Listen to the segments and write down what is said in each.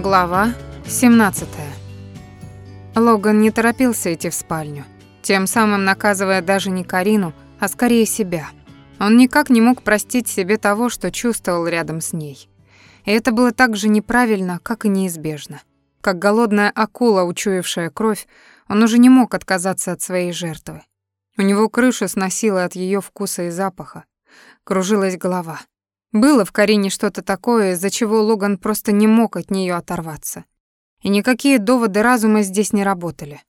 Глава 17. Логан не торопился идти в спальню, тем самым наказывая даже не Карину, а скорее себя. Он никак не мог простить себе того, что чувствовал рядом с ней. И это было так же неправильно, как и неизбежно. Как голодная акула, учуявшая кровь, он уже не мог отказаться от своей жертвы. У него крышу сносило от ее вкуса и запаха. Кружилась голова. Было в Карине что-то такое, из-за чего Логан просто не мог от нее оторваться. И никакие доводы разума здесь не работали.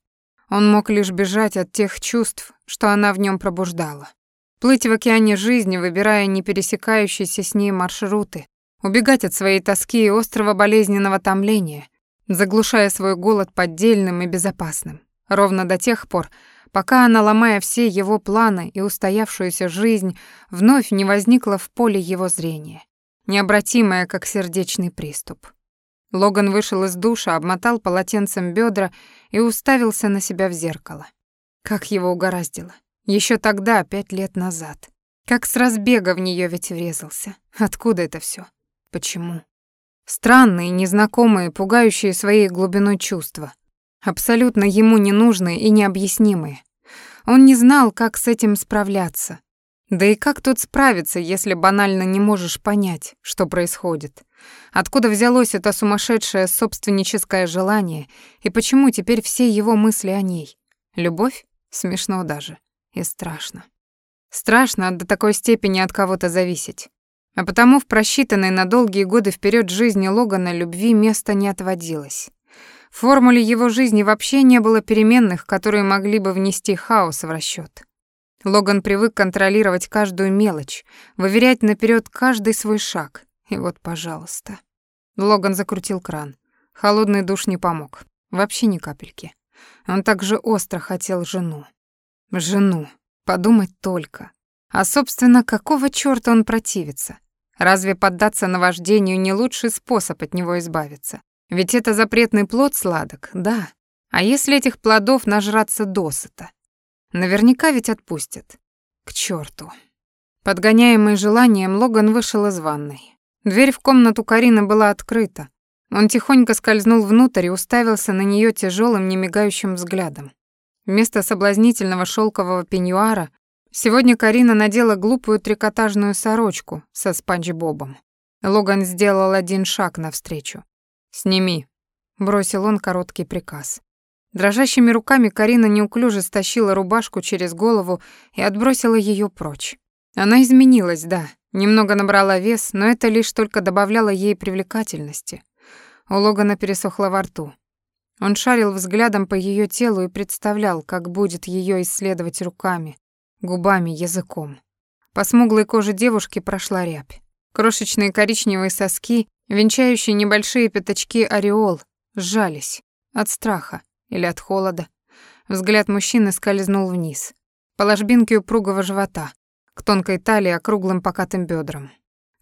Он мог лишь бежать от тех чувств, что она в нем пробуждала. Плыть в океане жизни, выбирая не пересекающиеся с ней маршруты, убегать от своей тоски и острого болезненного томления, заглушая свой голод поддельным и безопасным, ровно до тех пор, пока она, ломая все его планы и устоявшуюся жизнь, вновь не возникла в поле его зрения, необратимая, как сердечный приступ. Логан вышел из душа, обмотал полотенцем бедра и уставился на себя в зеркало. Как его угораздило. Еще тогда, пять лет назад. Как с разбега в нее ведь врезался. Откуда это все? Почему? Странные, незнакомые, пугающие своей глубиной чувства абсолютно ему ненужные и необъяснимые. Он не знал, как с этим справляться. Да и как тут справиться, если банально не можешь понять, что происходит? Откуда взялось это сумасшедшее собственническое желание, и почему теперь все его мысли о ней? Любовь? Смешно даже. И страшно. Страшно до такой степени от кого-то зависеть. А потому в просчитанной на долгие годы вперед жизни Логана любви места не отводилось. В формуле его жизни вообще не было переменных, которые могли бы внести хаос в расчёт. Логан привык контролировать каждую мелочь, выверять наперёд каждый свой шаг. И вот, пожалуйста. Логан закрутил кран. Холодный душ не помог. Вообще ни капельки. Он так же остро хотел жену. Жену. Подумать только. А, собственно, какого чёрта он противится? Разве поддаться наваждению не лучший способ от него избавиться? Ведь это запретный плод сладок, да. А если этих плодов нажраться досыта? Наверняка ведь отпустят. К черту. Подгоняемый желанием, Логан вышел из ванной. Дверь в комнату Карины была открыта. Он тихонько скользнул внутрь и уставился на нее тяжелым, немигающим взглядом. Вместо соблазнительного шелкового пеньюара сегодня Карина надела глупую трикотажную сорочку со спанч-бобом. Логан сделал один шаг навстречу. «Сними», — бросил он короткий приказ. Дрожащими руками Карина неуклюже стащила рубашку через голову и отбросила ее прочь. Она изменилась, да, немного набрала вес, но это лишь только добавляло ей привлекательности. У Логана пересохло во рту. Он шарил взглядом по ее телу и представлял, как будет ее исследовать руками, губами, языком. По смуглой коже девушки прошла рябь. Крошечные коричневые соски Венчающие небольшие пятачки ореол сжались от страха или от холода. Взгляд мужчины скользнул вниз, по ложбинке упругого живота, к тонкой талии округлым покатым бедрам.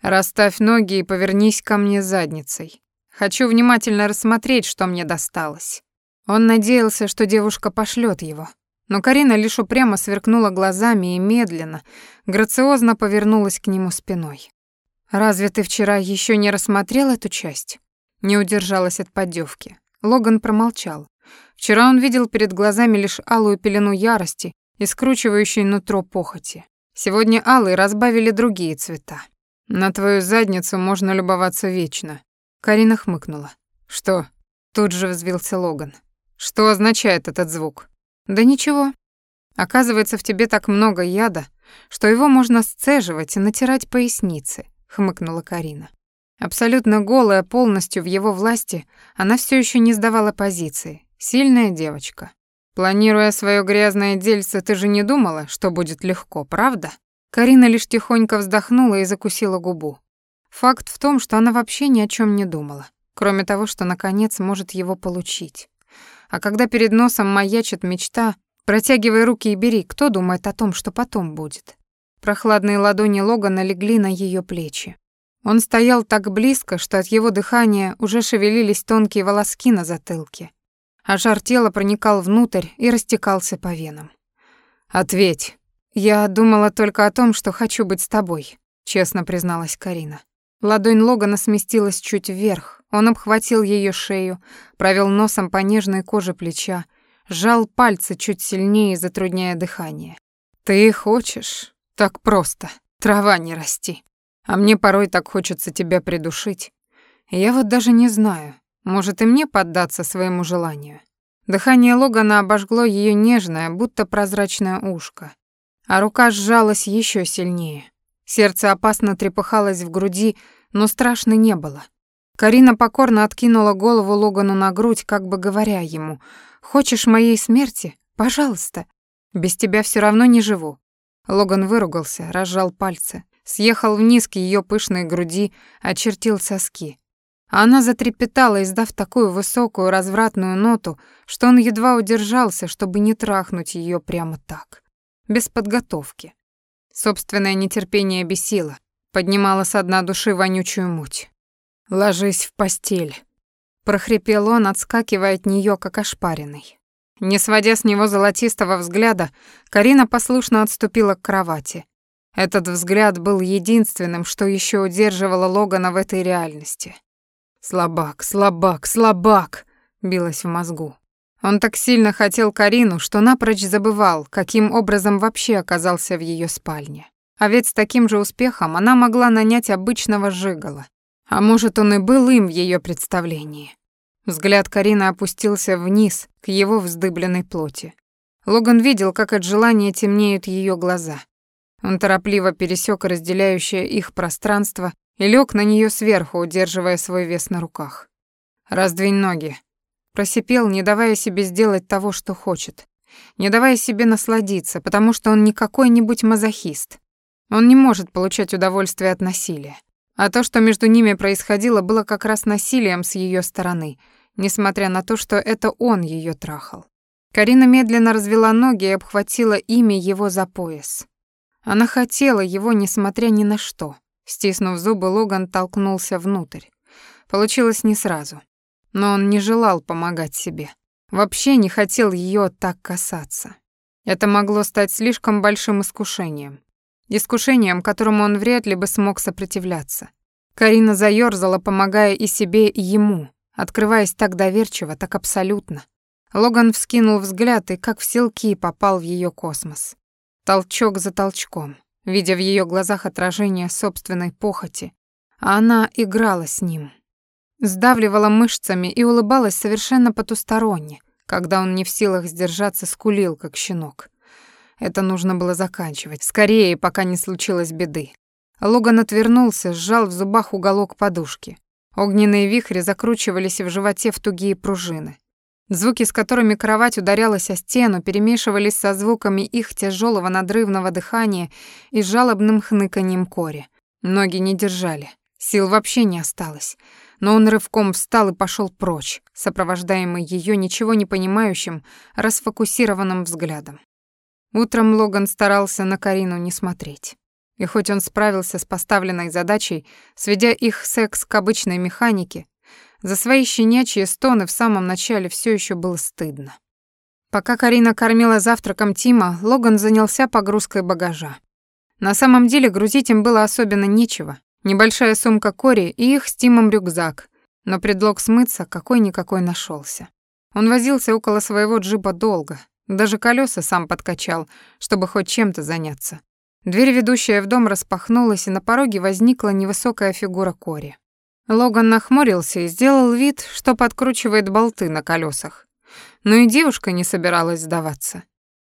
«Расставь ноги и повернись ко мне задницей. Хочу внимательно рассмотреть, что мне досталось». Он надеялся, что девушка пошлет его, но Карина лишь упрямо сверкнула глазами и медленно, грациозно повернулась к нему спиной. «Разве ты вчера еще не рассмотрел эту часть?» Не удержалась от поддевки. Логан промолчал. Вчера он видел перед глазами лишь алую пелену ярости и скручивающей нутро похоти. Сегодня алые разбавили другие цвета. «На твою задницу можно любоваться вечно», — Карина хмыкнула. «Что?» — тут же взвился Логан. «Что означает этот звук?» «Да ничего. Оказывается, в тебе так много яда, что его можно сцеживать и натирать поясницы хмыкнула Карина. Абсолютно голая, полностью в его власти, она все еще не сдавала позиции. Сильная девочка. Планируя свое грязное дельце, ты же не думала, что будет легко, правда? Карина лишь тихонько вздохнула и закусила губу. Факт в том, что она вообще ни о чем не думала, кроме того, что наконец может его получить. А когда перед носом маячит мечта, протягивай руки и бери, кто думает о том, что потом будет? Прохладные ладони Логана легли на ее плечи. Он стоял так близко, что от его дыхания уже шевелились тонкие волоски на затылке, а жар тела проникал внутрь и растекался по венам. «Ответь. Я думала только о том, что хочу быть с тобой», — честно призналась Карина. Ладонь Логана сместилась чуть вверх. Он обхватил ее шею, провел носом по нежной коже плеча, сжал пальцы чуть сильнее, затрудняя дыхание. «Ты хочешь? Так просто. Трава не расти. А мне порой так хочется тебя придушить. Я вот даже не знаю, может и мне поддаться своему желанию». Дыхание Логана обожгло ее нежное, будто прозрачное ушко, а рука сжалась еще сильнее. Сердце опасно трепыхалось в груди, но страшно не было. Карина покорно откинула голову Логану на грудь, как бы говоря ему, «Хочешь моей смерти? Пожалуйста. Без тебя все равно не живу». Логан выругался, разжал пальцы, съехал вниз к ее пышной груди, очертил соски. Она затрепетала, издав такую высокую развратную ноту, что он едва удержался, чтобы не трахнуть ее прямо так, без подготовки. Собственное нетерпение бесило, поднимало со дна души вонючую муть. «Ложись в постель», — прохрипел он, отскакивая от нее как ошпаренный. Не сводя с него золотистого взгляда, Карина послушно отступила к кровати. Этот взгляд был единственным, что еще удерживало Логана в этой реальности. «Слабак, слабак, слабак!» — билось в мозгу. Он так сильно хотел Карину, что напрочь забывал, каким образом вообще оказался в ее спальне. А ведь с таким же успехом она могла нанять обычного жигала. А может, он и был им в ее представлении. Взгляд Карины опустился вниз, к его вздыбленной плоти. Логан видел, как от желания темнеют ее глаза. Он торопливо пересек разделяющее их пространство и лег на нее сверху, удерживая свой вес на руках. «Раздвинь ноги», Просипел, не давая себе сделать того, что хочет. Не давая себе насладиться, потому что он не какой-нибудь мазохист. Он не может получать удовольствие от насилия. А то, что между ними происходило, было как раз насилием с ее стороны, несмотря на то, что это он ее трахал. Карина медленно развела ноги и обхватила ими его за пояс. Она хотела его, несмотря ни на что. Стиснув зубы, Логан толкнулся внутрь. Получилось не сразу но он не желал помогать себе. Вообще не хотел ее так касаться. Это могло стать слишком большим искушением. Искушением, которому он вряд ли бы смог сопротивляться. Карина заёрзала, помогая и себе, и ему, открываясь так доверчиво, так абсолютно. Логан вскинул взгляд и, как в селки, попал в ее космос. Толчок за толчком, видя в ее глазах отражение собственной похоти, а она играла с ним, сдавливала мышцами и улыбалась совершенно потусторонне, когда он не в силах сдержаться, скулил, как щенок. Это нужно было заканчивать, скорее, пока не случилось беды. Логан отвернулся, сжал в зубах уголок подушки. Огненные вихри закручивались в животе в тугие пружины. Звуки, с которыми кровать ударялась о стену, перемешивались со звуками их тяжелого надрывного дыхания и жалобным хныканьем кори. Ноги не держали, сил вообще не осталось но он рывком встал и пошел прочь, сопровождаемый ее ничего не понимающим, расфокусированным взглядом. Утром Логан старался на Карину не смотреть. И хоть он справился с поставленной задачей, сведя их секс к обычной механике, за свои щенячьи стоны в самом начале все еще было стыдно. Пока Карина кормила завтраком Тима, Логан занялся погрузкой багажа. На самом деле грузить им было особенно нечего, Небольшая сумка Кори и их с Тимом рюкзак, но предлог смыться какой-никакой нашелся. Он возился около своего джипа долго, даже колеса сам подкачал, чтобы хоть чем-то заняться. Дверь, ведущая в дом, распахнулась, и на пороге возникла невысокая фигура Кори. Логан нахмурился и сделал вид, что подкручивает болты на колесах. Но и девушка не собиралась сдаваться.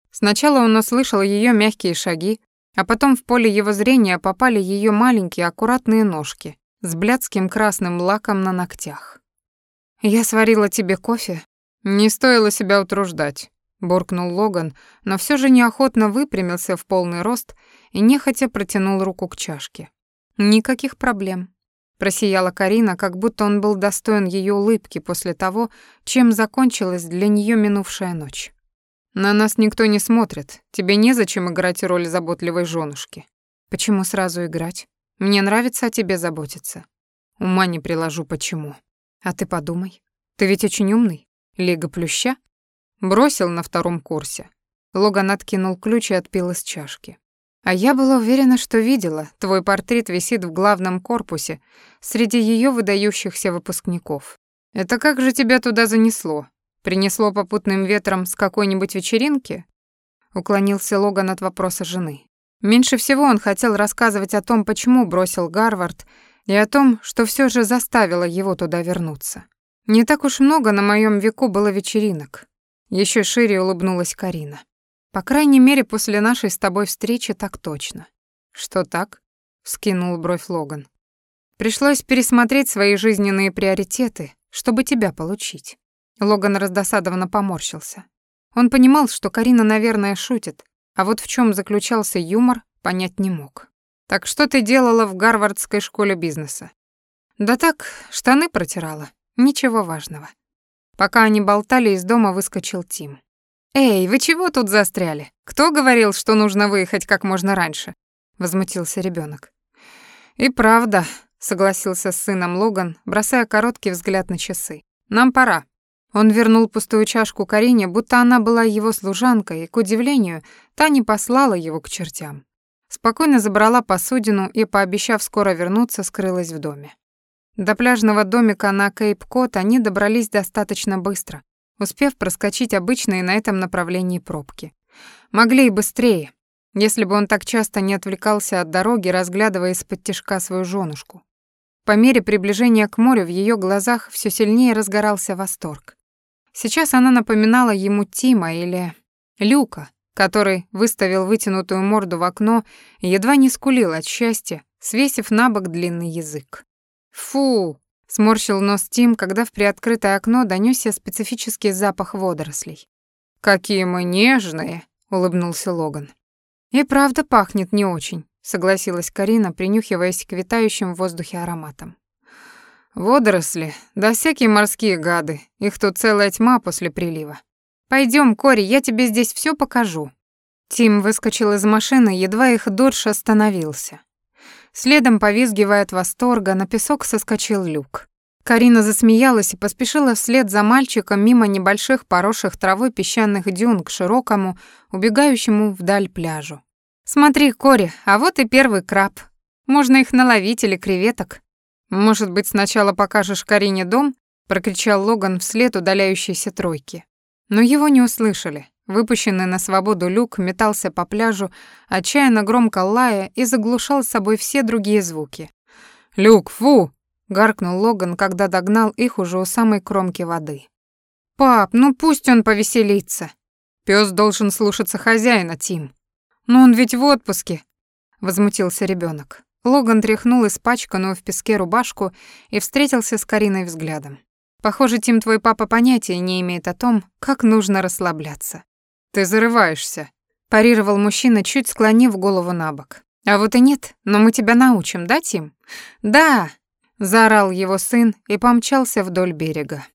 Сначала он услышал ее мягкие шаги, а потом в поле его зрения попали ее маленькие аккуратные ножки с блядским красным лаком на ногтях. «Я сварила тебе кофе?» «Не стоило себя утруждать», — буркнул Логан, но все же неохотно выпрямился в полный рост и нехотя протянул руку к чашке. «Никаких проблем», — просияла Карина, как будто он был достоин ее улыбки после того, чем закончилась для нее минувшая ночь. На нас никто не смотрит. Тебе незачем играть роль заботливой женушки. Почему сразу играть? Мне нравится о тебе заботиться. Ума не приложу, почему. А ты подумай. Ты ведь очень умный. Лига плюща? Бросил на втором курсе. Логан откинул ключ и отпил из чашки. А я была уверена, что видела. Твой портрет висит в главном корпусе среди ее выдающихся выпускников. Это как же тебя туда занесло? Принесло попутным ветром с какой-нибудь вечеринки? Уклонился Логан от вопроса жены. Меньше всего он хотел рассказывать о том, почему бросил Гарвард, и о том, что все же заставило его туда вернуться. Не так уж много на моем веку было вечеринок. Еще шире улыбнулась Карина. По крайней мере, после нашей с тобой встречи так точно. Что так? скинул бровь Логан. Пришлось пересмотреть свои жизненные приоритеты, чтобы тебя получить. Логан раздосадованно поморщился. Он понимал, что Карина, наверное, шутит, а вот в чем заключался юмор, понять не мог. Так что ты делала в Гарвардской школе бизнеса? Да так, штаны протирала. Ничего важного. Пока они болтали, из дома выскочил Тим. «Эй, вы чего тут застряли? Кто говорил, что нужно выехать как можно раньше?» — возмутился ребенок. «И правда», — согласился с сыном Логан, бросая короткий взгляд на часы. «Нам пора». Он вернул пустую чашку Карине, будто она была его служанкой, и, к удивлению, та не послала его к чертям. Спокойно забрала посудину и, пообещав скоро вернуться, скрылась в доме. До пляжного домика на Кейп-Кот они добрались достаточно быстро, успев проскочить обычные на этом направлении пробки. Могли и быстрее, если бы он так часто не отвлекался от дороги, разглядывая из-под тишка свою женушку. По мере приближения к морю в ее глазах все сильнее разгорался восторг. Сейчас она напоминала ему Тима или Люка, который выставил вытянутую морду в окно и едва не скулил от счастья, свесив на бок длинный язык. «Фу!» Сморщил нос Тим, когда в приоткрытое окно донёсся специфический запах водорослей. «Какие мы нежные!» — улыбнулся Логан. «И правда пахнет не очень», — согласилась Карина, принюхиваясь к витающим в воздухе ароматам. «Водоросли, да всякие морские гады, их тут целая тьма после прилива. Пойдём, Кори, я тебе здесь всё покажу». Тим выскочил из машины, едва их Додж остановился. Следом, повизгивая от восторга, на песок соскочил люк. Карина засмеялась и поспешила вслед за мальчиком мимо небольших поросших травой песчаных дюн к широкому, убегающему вдаль пляжу. «Смотри, Кори, а вот и первый краб. Можно их наловить или креветок». «Может быть, сначала покажешь Карине дом?» — прокричал Логан вслед удаляющейся тройки. Но его не услышали. Выпущенный на свободу люк метался по пляжу, отчаянно громко лая и заглушал с собой все другие звуки. «Люк, фу!» — гаркнул Логан, когда догнал их уже у самой кромки воды. «Пап, ну пусть он повеселится!» Пёс должен слушаться хозяина, Тим. «Но он ведь в отпуске!» — возмутился ребёнок. Логан тряхнул испачканную в песке рубашку и встретился с Кариной взглядом. Похоже, Тим, твой папа понятия не имеет о том, как нужно расслабляться. «Ты зарываешься», — парировал мужчина, чуть склонив голову на бок. «А вот и нет, но мы тебя научим, да, Тим?» «Да!» — заорал его сын и помчался вдоль берега.